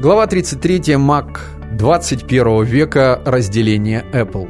Глава 33. Mac 21 века. Разделение Apple.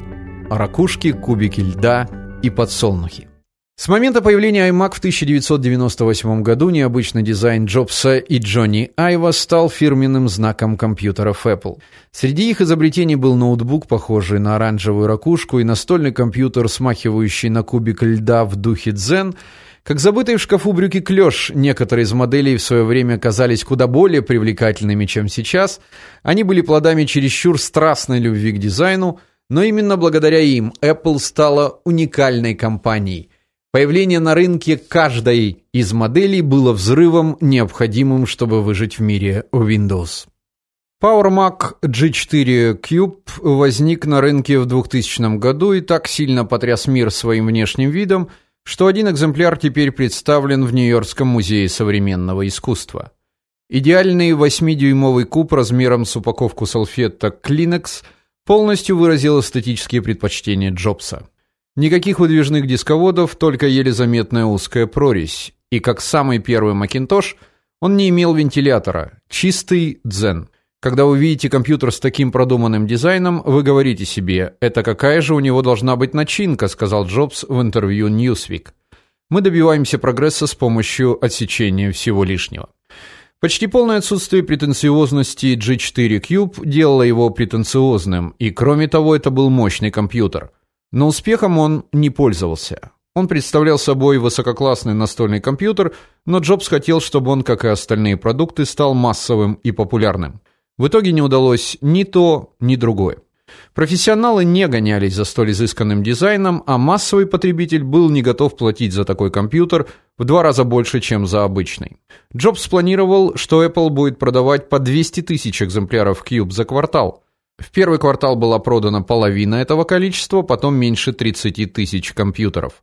Ракушки, кубики льда и подсолнухи. С момента появления iMac в 1998 году необычный дизайн Джобса и Джонни Айва стал фирменным знаком компьютеров Apple. Среди их изобретений был ноутбук, похожий на оранжевую ракушку, и настольный компьютер, смахивающий на кубик льда в духе дзен – как забытые в шкафу брюки клеш, некоторые из моделей в свое время казались куда более привлекательными, чем сейчас. Они были плодами чересчур страстной любви к дизайну, но именно благодаря им Apple стала уникальной компанией. Появление на рынке каждой из моделей было взрывом, необходимым, чтобы выжить в мире Windows. Power Mac G4 Cube возник на рынке в 2000 году и так сильно потряс мир своим внешним видом, что один экземпляр теперь представлен в Нью-Йоркском музее современного искусства. Идеальный 8-дюймовый куб размером с упаковку салфеток Kleenex полностью выразил эстетические предпочтения Джобса. Никаких выдвижных дисководов, только еле заметная узкая прорезь. И как самый первый Macintosh, он не имел вентилятора, чистый дзен – когда вы видите компьютер с таким продуманным дизайном, вы говорите себе: "Это какая же у него должна быть начинка", сказал Джобс в интервью Newsweek. Мы добиваемся прогресса с помощью отсечения всего лишнего. Почти полное отсутствие претенциозности G4 Cube делало его претенциозным, и кроме того, это был мощный компьютер. Но успехом он не пользовался. Он представлял собой высококлассный настольный компьютер, но Джобс хотел, чтобы он, как и остальные продукты, стал массовым и популярным. В итоге не удалось ни то, ни другое. Профессионалы не гонялись за столь изысканным дизайном, а массовый потребитель был не готов платить за такой компьютер в два раза больше, чем за обычный. Джобс планировал, что Apple будет продавать по 200 тысяч экземпляров Cube за квартал. В первый квартал была продана половина этого количества, потом меньше 30 тысяч компьютеров.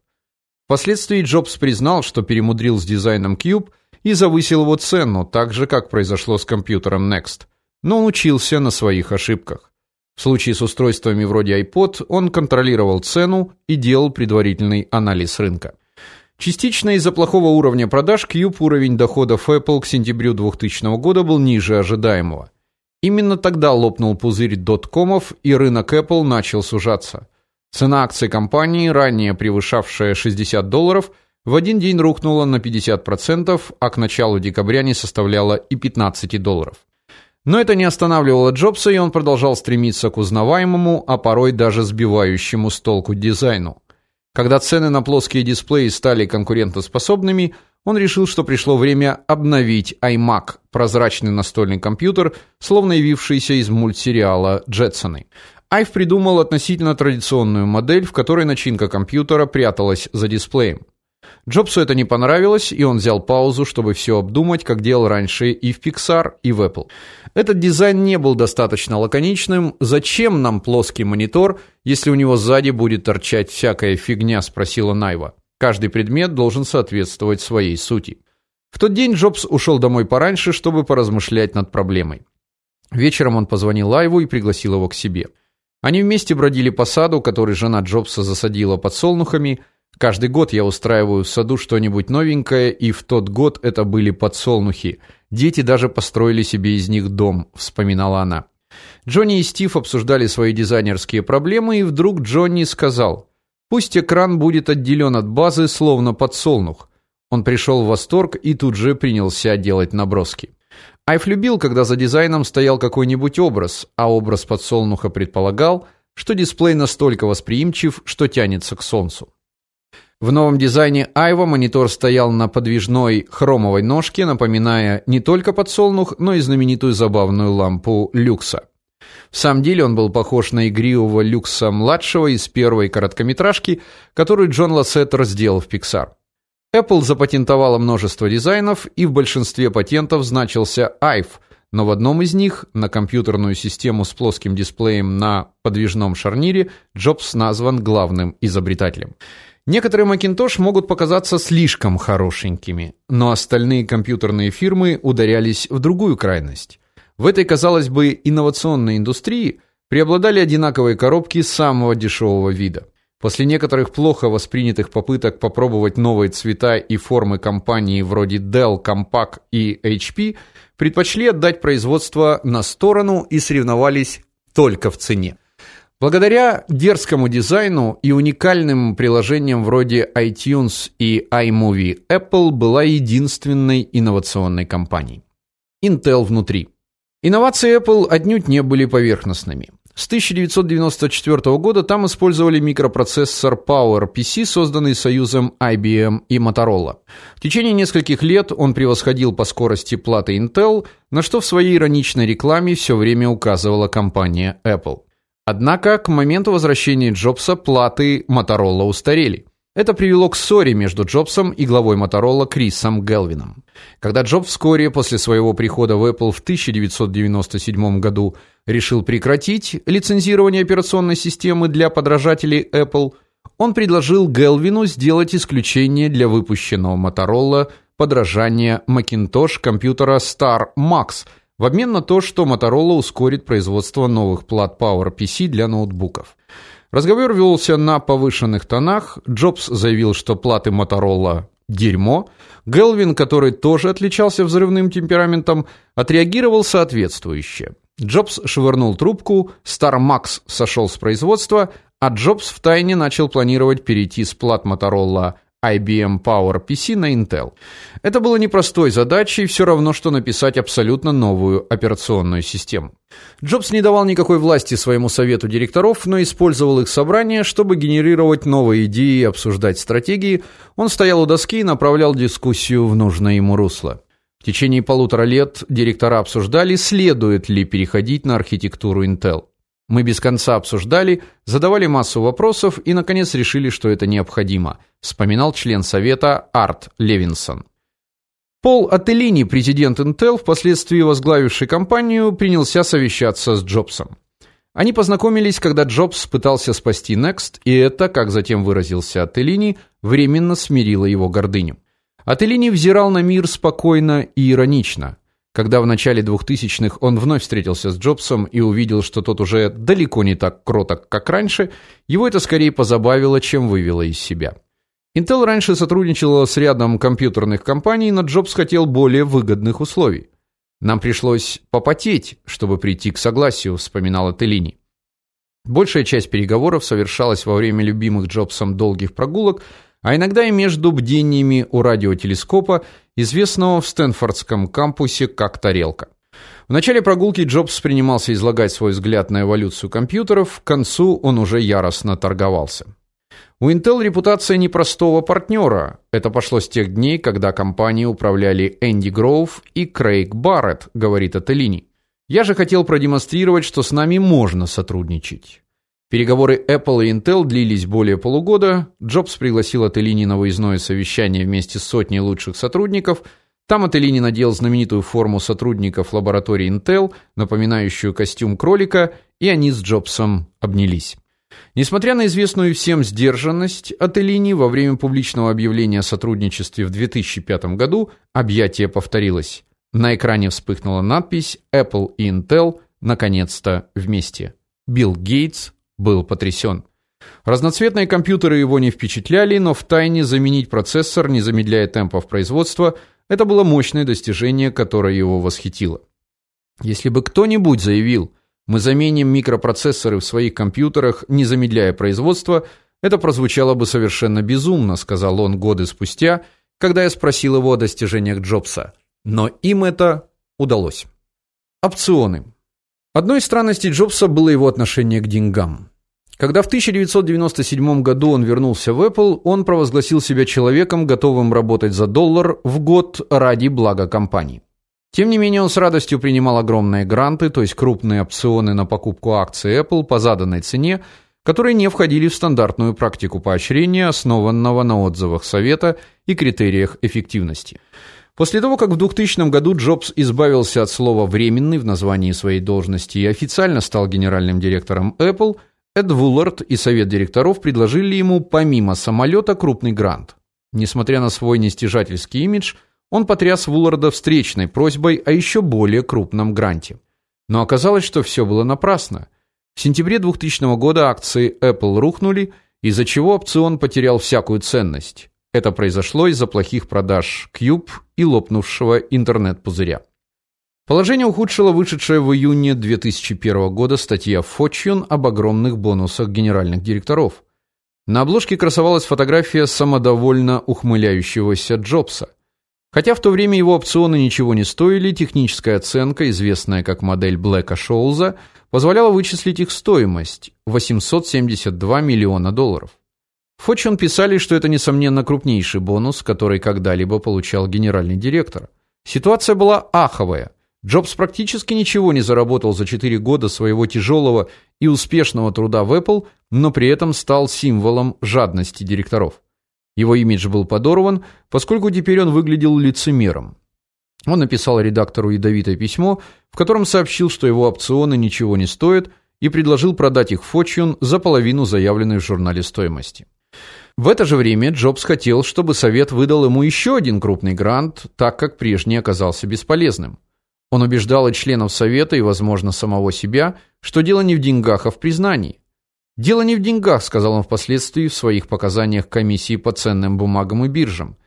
Впоследствии Джобс признал, что перемудрил с дизайном Cube и завысил его цену, так же как произошло с компьютером Next но учился на своих ошибках. В случае с устройствами вроде iPod он контролировал цену и делал предварительный анализ рынка. Частично из-за плохого уровня продаж Cube уровень доходов Apple к сентябрю 2000 года был ниже ожидаемого. Именно тогда лопнул пузырь доткомов, и рынок Apple начал сужаться. Цена акций компании, ранее превышавшая 60 долларов, в один день рухнула на 50%, а к началу декабря не составляла и 15 долларов. Но это не останавливало Джобса, и он продолжал стремиться к узнаваемому, а порой даже сбивающему с толку дизайну. Когда цены на плоские дисплеи стали конкурентоспособными, он решил, что пришло время обновить iMac, прозрачный настольный компьютер, словно явившийся из мультсериала Джетсоны. Айв придумал относительно традиционную модель, в которой начинка компьютера пряталась за дисплеем. Джобсу это не понравилось, и он взял паузу, чтобы все обдумать, как делал раньше и в Pixar, и в Apple. Этот дизайн не был достаточно лаконичным. Зачем нам плоский монитор, если у него сзади будет торчать всякая фигня, спросила Найва. Каждый предмет должен соответствовать своей сути. В тот день Джобс ушел домой пораньше, чтобы поразмышлять над проблемой. Вечером он позвонил Айву и пригласил его к себе. Они вместе бродили по саду, который жена Джобса засадила подсолнухами. Каждый год я устраиваю в саду что-нибудь новенькое, и в тот год это были подсолнухи. Дети даже построили себе из них дом, вспоминала она. Джонни и Стив обсуждали свои дизайнерские проблемы, и вдруг Джонни сказал: "Пусть экран будет отделен от базы, словно подсолнух". Он пришел в восторг и тут же принялся делать наброски. Айф любил, когда за дизайном стоял какой-нибудь образ, а образ подсолнуха предполагал, что дисплей настолько восприимчив, что тянется к солнцу. В новом дизайне Айва монитор стоял на подвижной хромовой ножке, напоминая не только подсолнух, но и знаменитую забавную лампу люкса. В самом деле он был похож на игривого люкса младшего из первой короткометражки, которую Джон Лассетер сделал в Pixar. Apple запатентовала множество дизайнов, и в большинстве патентов значился Айв, но в одном из них, на компьютерную систему с плоским дисплеем на подвижном шарнире, Джобс назван главным изобретателем. Некоторые Macintosh могут показаться слишком хорошенькими, но остальные компьютерные фирмы ударялись в другую крайность. В этой, казалось бы, инновационной индустрии преобладали одинаковые коробки самого дешевого вида. После некоторых плохо воспринятых попыток попробовать новые цвета и формы компаний вроде Dell, Compaq и HP, предпочли отдать производство на сторону и соревновались только в цене. Благодаря дерзкому дизайну и уникальным приложениям вроде iTunes и iMovie, Apple была единственной инновационной компанией. Intel внутри. Инновации Apple отнюдь не были поверхностными. С 1994 года там использовали микропроцессор PowerPC, созданный союзом IBM и Motorola. В течение нескольких лет он превосходил по скорости платы Intel, на что в своей ироничной рекламе все время указывала компания Apple. Однако к моменту возвращения Джобса платы Motorola устарели. Это привело к ссоре между Джобсом и главой Motorola Крисом Гелвином. Когда Джобс вскоре после своего прихода в Apple в 1997 году решил прекратить лицензирование операционной системы для подражателей Apple, он предложил Гелвину сделать исключение для выпущенного Motorola подражания Macintosh компьютера Star Max – в обмен на то, что Motorola ускорит производство новых плат PowerPC для ноутбуков. Разговор велся на повышенных тонах. Джобс заявил, что платы Motorola дерьмо. Гелвин, который тоже отличался взрывным темпераментом, отреагировал соответствующе. Джобс швырнул трубку, Star Max сошел с производства, а Джобс втайне начал планировать перейти с плат Motorola IBM PowerPC на Intel. Это было непростой задачей, все равно что написать абсолютно новую операционную систему. Джобс не давал никакой власти своему совету директоров, но использовал их собрания, чтобы генерировать новые идеи и обсуждать стратегии. Он стоял у доски и направлял дискуссию в нужное ему русло. В течение полутора лет директора обсуждали, следует ли переходить на архитектуру Intel. Мы без конца обсуждали, задавали массу вопросов и наконец решили, что это необходимо, вспоминал член совета Арт Левинсон. Пол Ателлини, президент Intel, впоследствии возглавивший компанию, принялся совещаться с Джобсом. Они познакомились, когда Джобс пытался спасти Next, и это, как затем выразился Ателлини, временно смирило его гордыню. Ателлини взирал на мир спокойно и иронично. Когда в начале 2000-х он вновь встретился с Джобсом и увидел, что тот уже далеко не так кроток, как раньше, его это скорее позабавило, чем вывело из себя. Intel раньше сотрудничала с рядом компьютерных компаний, но Джобс хотел более выгодных условий. Нам пришлось попотеть, чтобы прийти к согласию, вспоминала Телини. Большая часть переговоров совершалась во время любимых Джобсом долгих прогулок, а иногда и между бдениями у радиотелескопа, известного в Стэнфордском кампусе как тарелка. В начале прогулки Джобс принимался излагать свой взгляд на эволюцию компьютеров, к концу он уже яростно торговался. У Intel репутация непростого партнера. Это пошло с тех дней, когда компанией управляли Энди Гроув и Крейг Барретт, говорит Ателлини. Я же хотел продемонстрировать, что с нами можно сотрудничать. Переговоры Apple и Intel длились более полугода. Джобс пригласил Ателлини на выездное совещание вместе с сотней лучших сотрудников. Там Ателлини надел знаменитую форму сотрудников лаборатории Intel, напоминающую костюм кролика, и они с Джобсом обнялись. Несмотря на известную всем сдержанность Ателлини во время публичного объявления о сотрудничестве в 2005 году объятие повторилось. На экране вспыхнула надпись Apple и Intel наконец-то вместе. Билл Гейтс был потрясен. Разноцветные компьютеры его не впечатляли, но втайне заменить процессор, не замедляя темпов производства, это было мощное достижение, которое его восхитило. Если бы кто-нибудь заявил: "Мы заменим микропроцессоры в своих компьютерах, не замедляя производство", это прозвучало бы совершенно безумно, сказал он годы спустя, когда я спросил его о достижениях Джобса. Но им это удалось. Опционы. Одной из странностей Джобса было его отношение к деньгам. Когда в 1997 году он вернулся в Apple, он провозгласил себя человеком, готовым работать за доллар в год ради блага компании. Тем не менее, он с радостью принимал огромные гранты, то есть крупные опционы на покупку акций Apple по заданной цене, которые не входили в стандартную практику поощрения, основанного на отзывах совета и критериях эффективности. После того, как в 2000 году Джобс избавился от слова временный в названии своей должности и официально стал генеральным директором Apple, Эд Вуллард и совет директоров предложили ему помимо самолета крупный грант. Несмотря на свой нестяжательский имидж, он потряс Вулларда встречной просьбой о еще более крупном гранте. Но оказалось, что все было напрасно. В сентябре 2000 года акции Apple рухнули, из-за чего опцион потерял всякую ценность. Это произошло из-за плохих продаж Cube и лопнувшего интернет-пузыря. Положение ухудшило вышедшая в июне 2001 года статья Fortune об огромных бонусах генеральных директоров. На обложке красовалась фотография самодовольно ухмыляющегося Джобса. Хотя в то время его опционы ничего не стоили, техническая оценка, известная как модель Блэка Шоулза, позволяла вычислить их стоимость 872 миллиона долларов. Fortune писали, что это несомненно крупнейший бонус, который когда-либо получал генеральный директор. Ситуация была аховая. Джобс практически ничего не заработал за 4 года своего тяжелого и успешного труда в Apple, но при этом стал символом жадности директоров. Его имидж был подорван, поскольку теперь он выглядел лицемером. Он написал редактору ядовитое письмо, в котором сообщил, что его опционы ничего не стоят, и предложил продать их Fortune за половину заявленной в журнале стоимости. В это же время Джобс хотел, чтобы совет выдал ему еще один крупный грант, так как прежний оказался бесполезным. Он убеждал и членов совета, и, возможно, самого себя, что дело не в деньгах, а в признании. Дело не в деньгах, сказал он впоследствии в своих показаниях комиссии по ценным бумагам и биржам.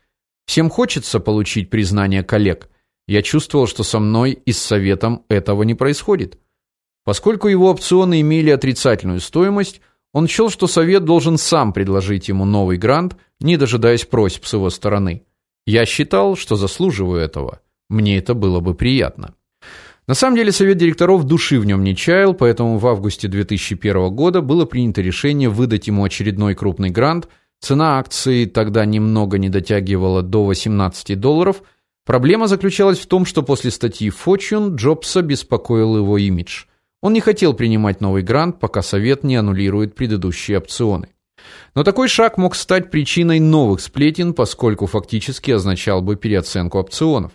Всем хочется получить признание коллег. Я чувствовал, что со мной и с советом этого не происходит. Поскольку его опционы имели отрицательную стоимость, он счел, что совет должен сам предложить ему новый грант, не дожидаясь просьб с его стороны. Я считал, что заслуживаю этого. Мне это было бы приятно. На самом деле совет директоров души в нем не чаял, поэтому в августе 2001 года было принято решение выдать ему очередной крупный грант. Цена акции тогда немного не дотягивала до 18 долларов. Проблема заключалась в том, что после статьи Fortune Джобса беспокоил его имидж. Он не хотел принимать новый грант, пока совет не аннулирует предыдущие опционы. Но такой шаг мог стать причиной новых сплетен, поскольку фактически означал бы переоценку опционов.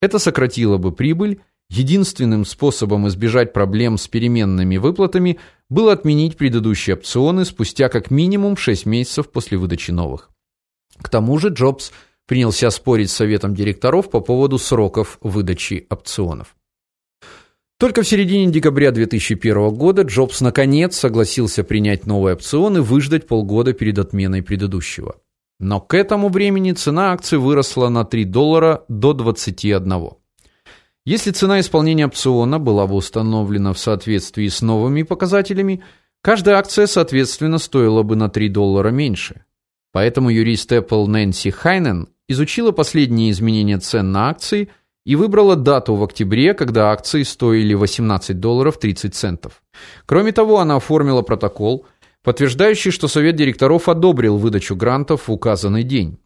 Это сократило бы прибыль. Единственным способом избежать проблем с переменными выплатами было отменить предыдущие опционы спустя как минимум 6 месяцев после выдачи новых. К тому же Джобс принялся спорить с советом директоров по поводу сроков выдачи опционов. Только в середине декабря 2001 года Джобс наконец согласился принять новый опцион и выждать полгода перед отменой предыдущего. Но к этому времени цена акций выросла на 3 доллара до 21. Если цена исполнения опциона была бы установлена в соответствии с новыми показателями, каждая акция, соответственно, стоила бы на 3 доллара меньше. Поэтому юрист Apple Нэнси Хайнен изучила последние изменения цен на акции и выбрала дату в октябре, когда акции стоили 18 долларов 30 центов. Кроме того, она оформила протокол – подтверждающий, что совет директоров одобрил выдачу грантов в указанный день.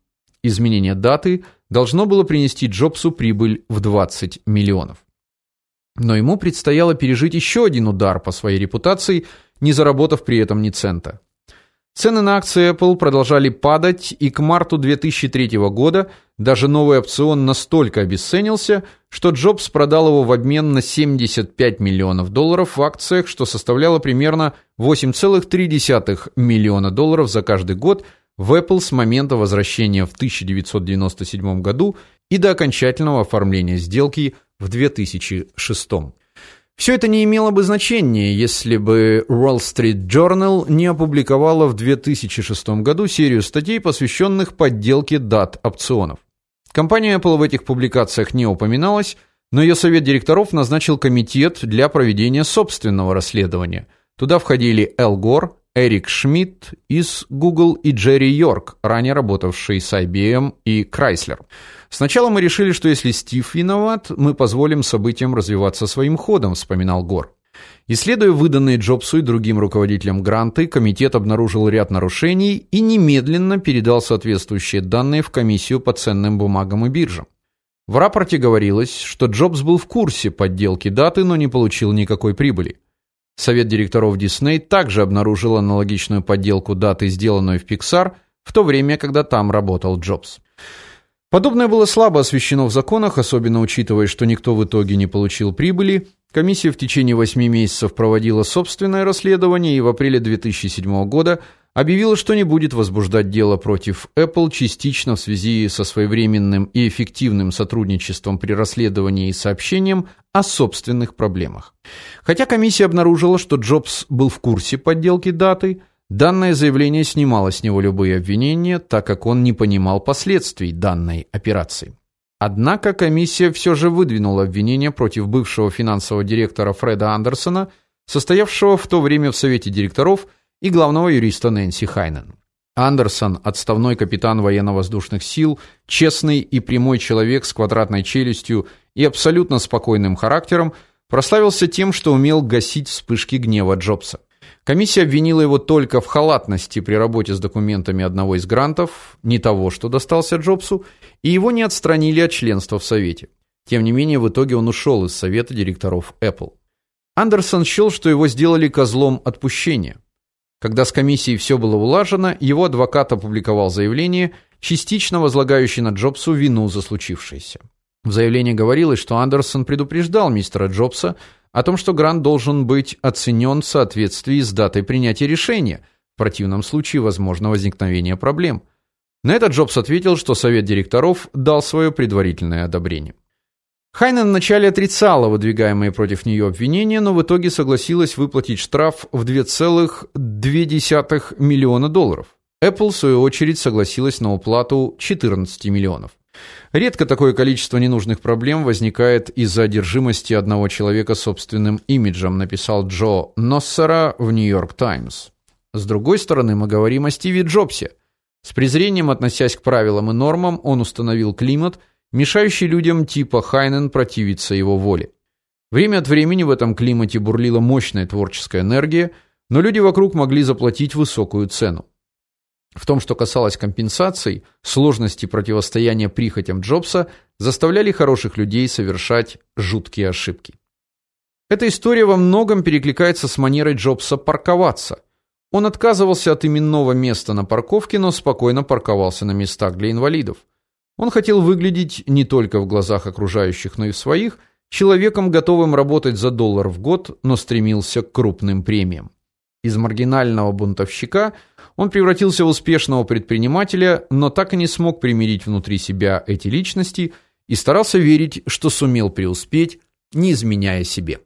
Изменение даты должно было принести Джобсу прибыль в 20 миллионов. Но ему предстояло пережить еще один удар по своей репутации, не заработав при этом ни цента. Цены на акции Apple продолжали падать, и к марту 2003 года даже новый опцион настолько обесценился, что Джобс продал его в обмен на 75 миллионов долларов в акциях, что составляло примерно 8,3 миллиона долларов за каждый год в Apple с момента возвращения в 1997 году и до окончательного оформления сделки в 2006. Все это не имело бы значения, если бы Wall Street Journal не опубликовала в 2006 году серию статей, посвященных подделке дат опционов. Компания Apple в этих публикациях не упоминалась, но ее совет директоров назначил комитет для проведения собственного расследования. Туда входили Эл Гор, Эрик Шмидт из Google и Джерри Йорк, ранее работавший с IBM и Chrysler. Сначала мы решили, что если Стив виноват, мы позволим событиям развиваться своим ходом, вспоминал Гор. Исследуя выданные Джобсу и другим руководителям гранты, комитет обнаружил ряд нарушений и немедленно передал соответствующие данные в комиссию по ценным бумагам и биржам. В рапорте говорилось, что Джобс был в курсе подделки даты, но не получил никакой прибыли. Совет директоров Disney также обнаружил аналогичную подделку даты, сделанную в Pixar, в то время, когда там работал Джобс. Подобное было слабо освещено в законах, особенно учитывая, что никто в итоге не получил прибыли. Комиссия в течение 8 месяцев проводила собственное расследование и в апреле 2007 года объявила, что не будет возбуждать дело против Apple частично в связи со своевременным и эффективным сотрудничеством при расследовании и сообщением о собственных проблемах. Хотя комиссия обнаружила, что Джобс был в курсе подделки даты, Данное заявление снимало с него любые обвинения, так как он не понимал последствий данной операции. Однако комиссия все же выдвинула обвинение против бывшего финансового директора Фреда Андерсона, состоявшего в то время в совете директоров, и главного юриста Нэнси Хайнен. Андерсон, отставной капитан военно-воздушных сил, честный и прямой человек с квадратной челюстью и абсолютно спокойным характером, прославился тем, что умел гасить вспышки гнева Джобса. Комиссия обвинила его только в халатности при работе с документами одного из грантов, не того, что достался Джобсу, и его не отстранили от членства в совете. Тем не менее, в итоге он ушел из совета директоров Apple. Андерсон счел, что его сделали козлом отпущения. Когда с комиссией все было улажено, его адвокат опубликовал заявление, частично возлагающее на Джобсу вину за случившееся. В заявлении говорилось, что Андерсон предупреждал мистера Джобса о том, что грант должен быть оценен в соответствии с датой принятия решения. В противном случае возможно возникновение проблем. На это Джобс ответил, что совет директоров дал свое предварительное одобрение. Хайнен вначале отрицала выдвигаемые против нее обвинения, но в итоге согласилась выплатить штраф в 2,2 миллиона долларов. Apple в свою очередь согласилась на уплату 14 миллионов. Редко такое количество ненужных проблем возникает из-за одержимости одного человека собственным имиджем, написал Джо Носсера в Нью-Йорк Таймс. С другой стороны, мы говорим о Стиве Джобсе. С презрением относясь к правилам и нормам, он установил климат, мешающий людям типа Хайнен противиться его воле. Время от времени в этом климате бурлила мощная творческая энергия, но люди вокруг могли заплатить высокую цену. В том, что касалось компенсаций, сложности противостояния прихотям Джобса заставляли хороших людей совершать жуткие ошибки. Эта история во многом перекликается с манерой Джобса парковаться. Он отказывался от именного места на парковке, но спокойно парковался на местах для инвалидов. Он хотел выглядеть не только в глазах окружающих, но и в своих человеком, готовым работать за доллар в год, но стремился к крупным премиям. Из маргинального бунтовщика он превратился в успешного предпринимателя, но так и не смог примирить внутри себя эти личности и старался верить, что сумел преуспеть, не изменяя себе.